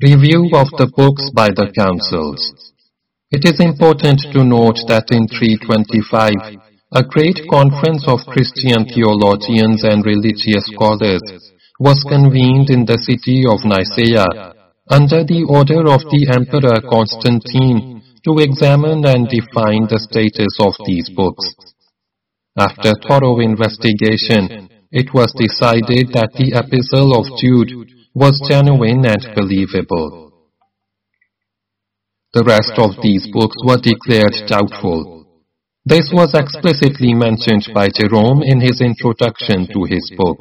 Review of the books by the councils. It is important to note that in 325, a great conference of Christian theologians and religious scholars was convened in the city of Nicaea under the order of the Emperor Constantine to examine and define the status of these books. After thorough investigation, it was decided that the Epistle of Jude was genuine and believable. The rest of these books were declared doubtful. This was explicitly mentioned by Jerome in his introduction to his book.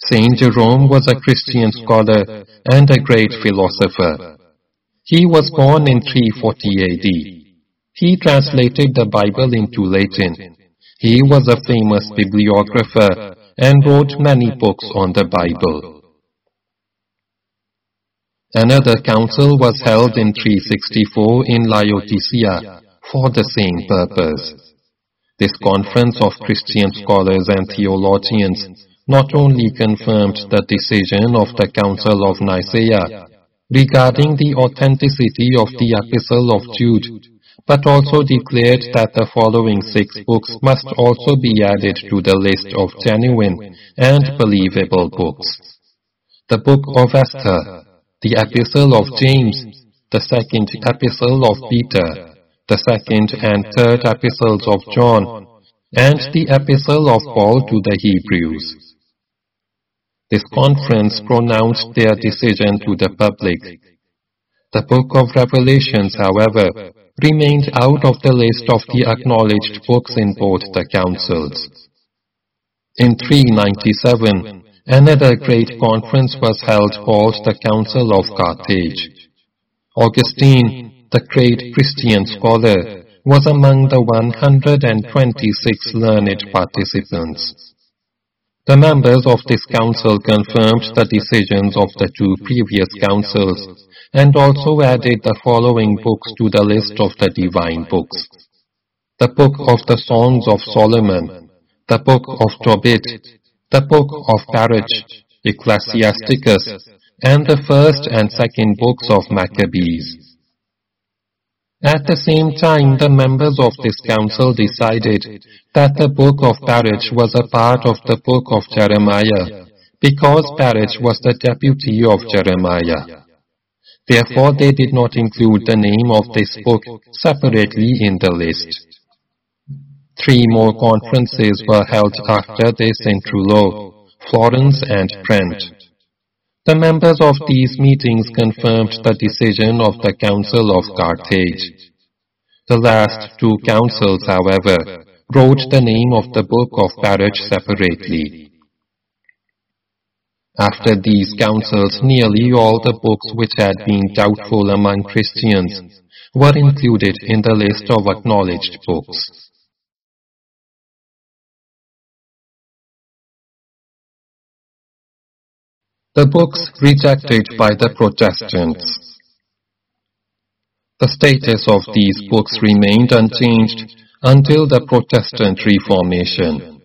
Saint Jerome was a Christian scholar and a great philosopher. He was born in 340 AD. He translated the Bible into Latin. He was a famous bibliographer and wrote many books on the Bible. Another council was held in 364 in Laodicea for the same purpose. This conference of Christian scholars and theologians not only confirmed the decision of the Council of Nicaea regarding the authenticity of the Epistle of Jude, but also declared that the following six books must also be added to the list of genuine and believable books. The Book of Esther, the Epistle of James, the second Epistle of Peter, the second and third Epistles of John, and the Epistle of Paul to the Hebrews. This conference pronounced their decision to the public. The book of Revelations, however, remained out of the list of the acknowledged books in both the councils. In 397, another great conference was held called the Council of Carthage. Augustine, the great Christian scholar, was among the 126 learned participants. The members of this council confirmed the decisions of the two previous councils and also added the following books to the list of the divine books. The Book of the Songs of Solomon, the Book of Tobit, the Book of Baruch, Ecclesiasticus, and the first and second books of Maccabees. At the same time, the members of this council decided that the book of Baruch was a part of the book of Jeremiah, because Baruch was the deputy of Jeremiah. Therefore, they did not include the name of this book separately in the list. Three more conferences were held after this in Trullo, Florence and Trent. The members of these meetings confirmed the decision of the Council of Carthage. The last two councils, however, wrote the name of the book of Baruch separately. After these councils, nearly all the books which had been doubtful among Christians were included in the list of acknowledged books. The books rejected by the Protestants. The status of these books remained unchanged until the Protestant Reformation.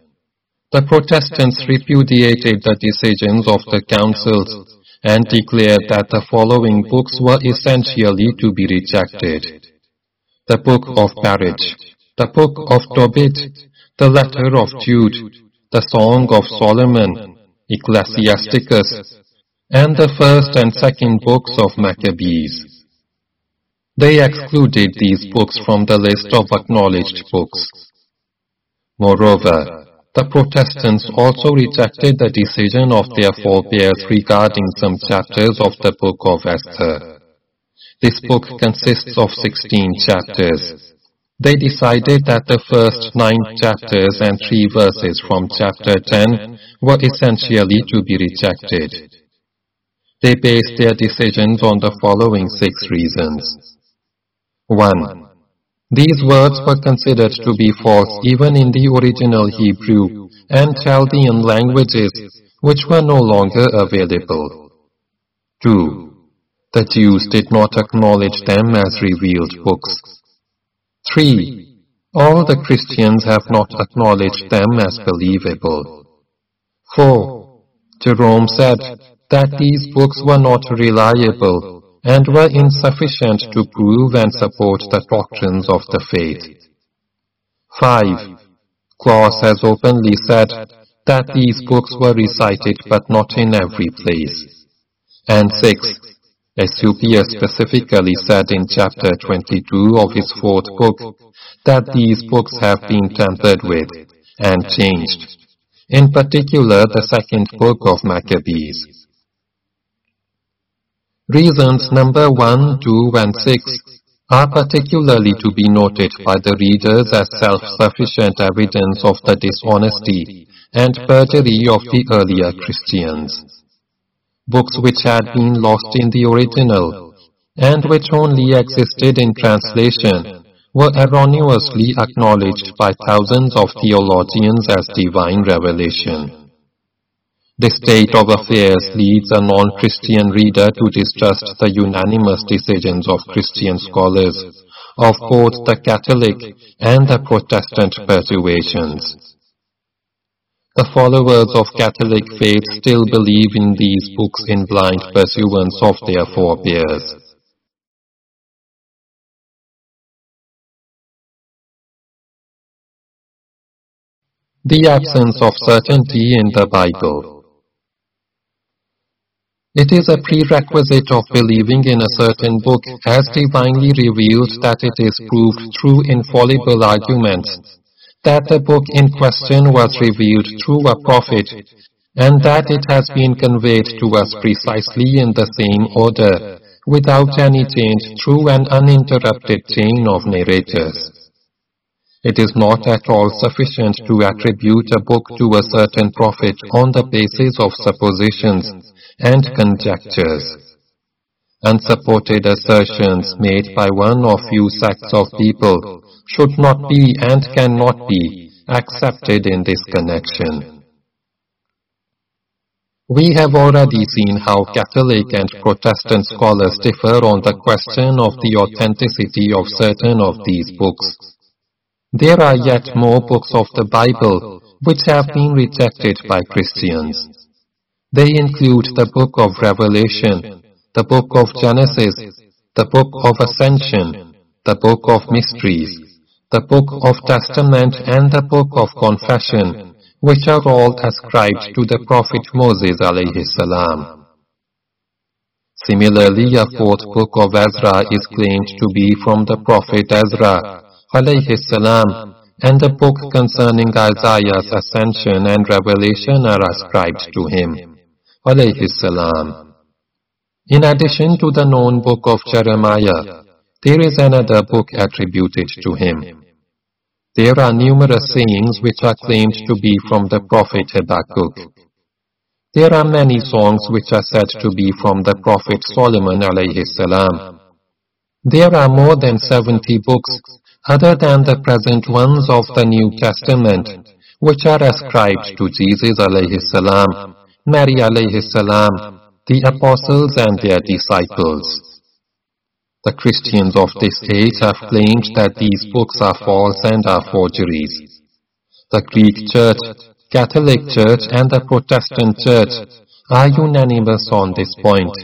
The Protestants repudiated the decisions of the councils and declared that the following books were essentially to be rejected. The Book of Baruch, the Book of Tobit, the Letter of Jude, the Song of Solomon, Ecclesiasticus, and the first and second books of Maccabees. They excluded these books from the list of acknowledged books. Moreover, the Protestants also rejected the decision of their forebears regarding some chapters of the book of Esther. This book consists of 16 chapters. They decided that the first nine chapters and three verses from chapter 10 were essentially to be rejected. They based their decisions on the following six reasons. 1. These words were considered to be false even in the original Hebrew and Chaldean languages which were no longer available. 2. The Jews did not acknowledge them as revealed books. 3. All the Christians have not acknowledged them as believable. 4. Jerome said, that these books were not reliable and were insufficient to prove and support the doctrines of the faith. 5. Claus has openly said that these books were recited but not in every place. And 6. Eusebius specifically said in chapter 22 of his fourth book that these books have been tampered with and changed, in particular the second book of Maccabees. Reasons number 1, 2 and 6 are particularly to be noted by the readers as self-sufficient evidence of the dishonesty and perjury of the earlier Christians. Books which had been lost in the original and which only existed in translation were erroneously acknowledged by thousands of theologians as divine revelation. This state of affairs leads a non-Christian reader to distrust the unanimous decisions of Christian scholars of both the Catholic and the Protestant persuasions. The followers of Catholic faith still believe in these books in blind pursuance of their forebears. The absence of certainty in the Bible it is a prerequisite of believing in a certain book as divinely revealed that it is proved through infallible arguments, that the book in question was revealed through a prophet, and that it has been conveyed to us precisely in the same order, without any change through an uninterrupted chain of narrators. It is not at all sufficient to attribute a book to a certain prophet on the basis of suppositions and conjectures. Unsupported assertions made by one or few sects of people should not be and cannot be accepted in this connection. We have already seen how Catholic and Protestant scholars differ on the question of the authenticity of certain of these books. There are yet more books of the Bible which have been rejected by Christians. They include the book of Revelation, the book of Genesis, the book of Ascension, the book of Mysteries, the book of Testament and the book of Confession, which are all ascribed to the prophet Moses alayhi salam. Similarly, a fourth book of Ezra is claimed to be from the prophet Ezra alayhi salam, and the book concerning Isaiah's ascension and revelation are ascribed to him salam. In addition to the known book of Jeremiah, there is another book attributed to him. There are numerous sayings which are claimed to be from the prophet Habakkuk. There are many songs which are said to be from the prophet Solomon salam. There are more than 70 books other than the present ones of the New Testament which are ascribed to Jesus salam Mary alayhi salam, the apostles and their disciples. The Christians of this age have claimed that these books are false and are forgeries. The Greek Church, Catholic Church and the Protestant Church are unanimous on this point.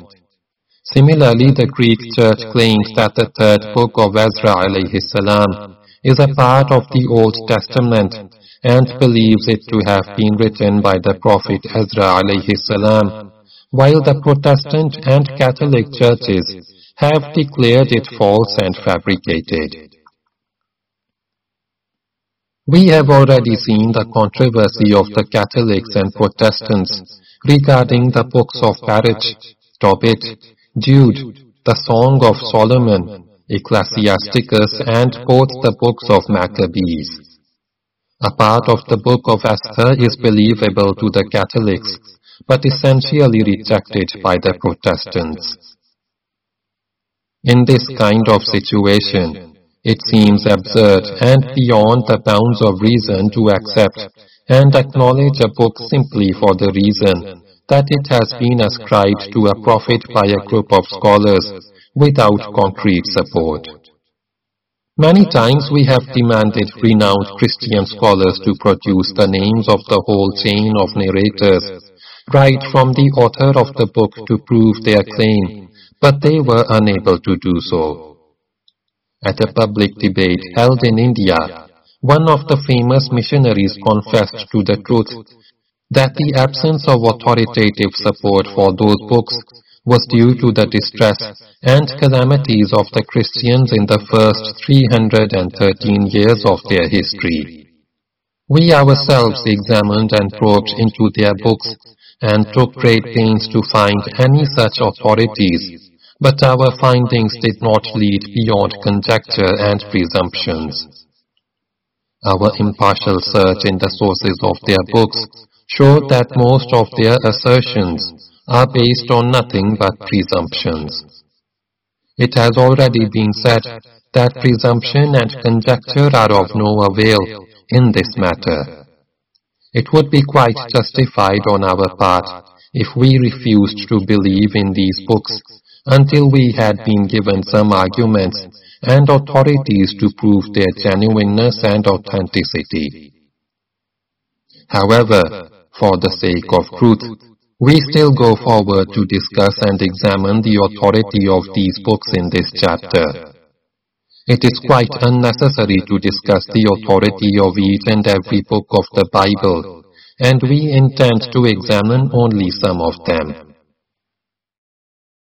Similarly, the Greek Church claims that the third book of Ezra alayhi salam is a part of the Old Testament and believes it to have been written by the Prophet Ezra alayhi salam, while the Protestant and Catholic churches have declared it false and fabricated. We have already seen the controversy of the Catholics and Protestants regarding the books of Baruch, Tobit, Jude, the Song of Solomon, Ecclesiasticus and both the books of Maccabees. A part of the book of Esther is believable to the Catholics, but essentially rejected by the Protestants. In this kind of situation, it seems absurd and beyond the bounds of reason to accept and acknowledge a book simply for the reason that it has been ascribed to a prophet by a group of scholars without concrete support. Many times we have demanded renowned Christian scholars to produce the names of the whole chain of narrators right from the author of the book to prove their claim, but they were unable to do so. At a public debate held in India, one of the famous missionaries confessed to the truth that the absence of authoritative support for those books was due to the distress and calamities of the Christians in the first 313 years of their history. We ourselves examined and probed into their books and took great pains to find any such authorities, but our findings did not lead beyond conjecture and presumptions. Our impartial search in the sources of their books showed that most of their assertions are based on nothing but presumptions. It has already been said that presumption and conjecture are of no avail in this matter. It would be quite justified on our part if we refused to believe in these books until we had been given some arguments and authorities to prove their genuineness and authenticity. However, for the sake of truth, we still go forward to discuss and examine the authority of these books in this chapter. It is quite unnecessary to discuss the authority of each and every book of the Bible, and we intend to examine only some of them.